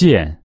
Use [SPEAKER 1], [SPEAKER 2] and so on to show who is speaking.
[SPEAKER 1] 见。